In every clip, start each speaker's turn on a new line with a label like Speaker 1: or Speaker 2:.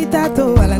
Speaker 1: bonita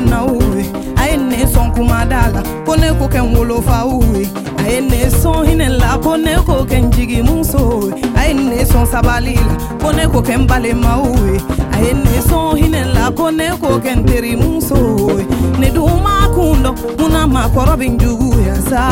Speaker 1: na uwe. Aye ne son kumadala pone ko ken wolo fa uwe. Aene son hinela pone ko ken jigi muso aye ne son sabalila pone ko ken ma uwe. Aye son hinela pone ko ken teri muso ne duma kundo muna ma njugu ya sa.